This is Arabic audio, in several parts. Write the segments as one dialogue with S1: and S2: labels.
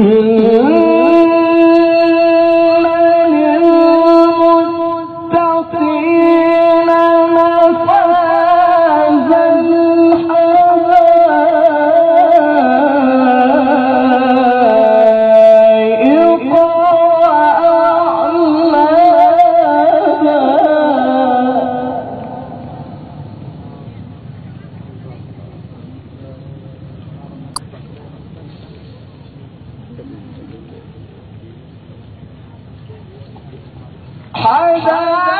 S1: mm. 唐山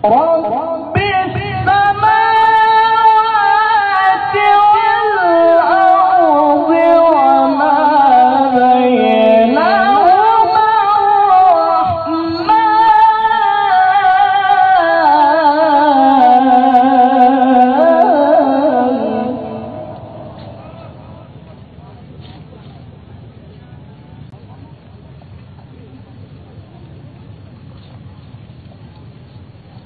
S1: 好啊好啊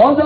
S1: هذا